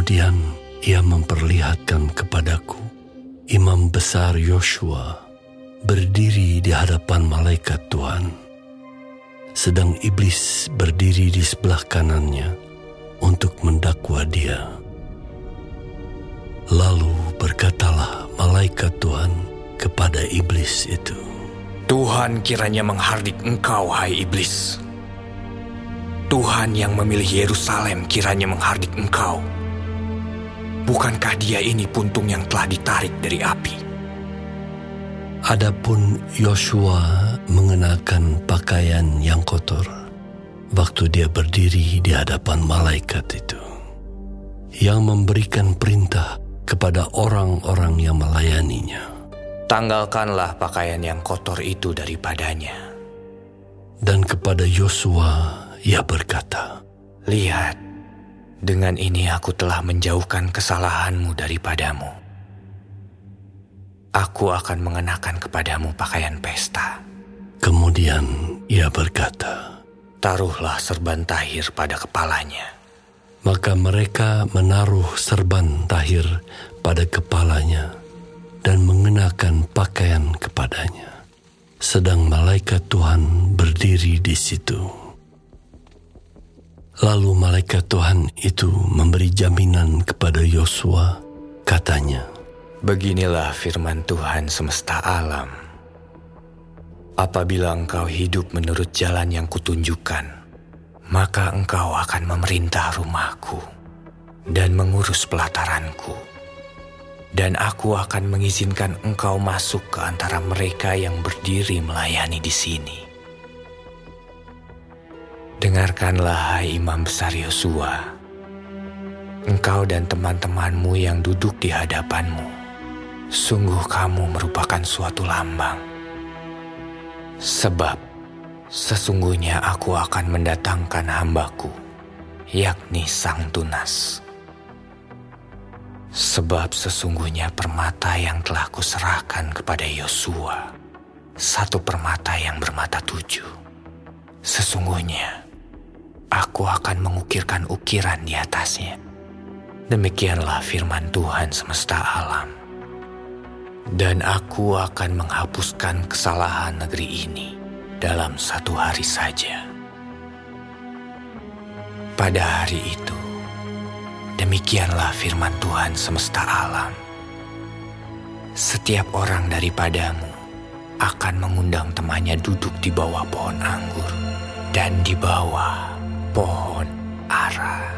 Kemudian ia memperlihatkan kepadaku imam besar Yosua berdiri di hadapan malaikat Tuhan, sedang iblis berdiri di sebelah kanannya untuk mendakwa dia. Lalu berkatalah malaikat Tuhan kepada iblis itu, Tuhan kiranya menghardik engkau, hai iblis. Tuhan yang memilih Yerusalem kiranya menghardik engkau. Bukankah dia ini puntung yang telah ditarik dari api? Adapun Yosua mengenakan pakaian yang kotor waktu dia berdiri di hadapan malaikat itu yang memberikan perintah kepada orang-orang yang melayaninya. Tanggalkanlah pakaian yang kotor itu daripadanya. Dan kepada Yosua ia berkata, Lihat, dengan ini aku telah menjauhkan kesalahanmu daripadamu. Aku akan mengenakan kepadamu pakaian pesta. Kemudian ia berkata, Taruhlah serban tahir pada kepalanya. Maka mereka menaruh serban tahir pada kepalanya dan mengenakan pakaian kepadanya. Sedang malaikat Tuhan berdiri di situ. Lalu malaikat Tuhan itu memberi jaminan kepada Yosua, katanya, Beginilah firman Tuhan semesta alam. Apabila engkau hidup menurut jalan yang kutunjukkan, maka engkau akan memerintah rumahku dan mengurus pelataranku. Dan aku akan mengizinkan engkau masuk ke antara mereka yang berdiri melayani di sini. Dengarkanlah hai imam besar Yosua, engkau dan teman-temanmu yang duduk di hadapanmu. Sungguh kamu merupakan suatu lambang. Sebab sesungguhnya aku akan mendatangkan hambaku, yakni sang tunas. Sebab sesungguhnya permata yang telah kuserahkan kepada Yosua, satu permata yang bermata tujuh. Sesungguhnya, aku akan mengukirkan ukiran di atasnya. Demikianlah firman Tuhan semesta alam. Dan aku akan menghapuskan kesalahan negeri ini dalam satu hari saja. Pada hari itu, demikianlah firman Tuhan semesta alam. Setiap orang daripadamu akan mengundang temannya duduk di bawah pohon anggur dan di bawah pohon ara.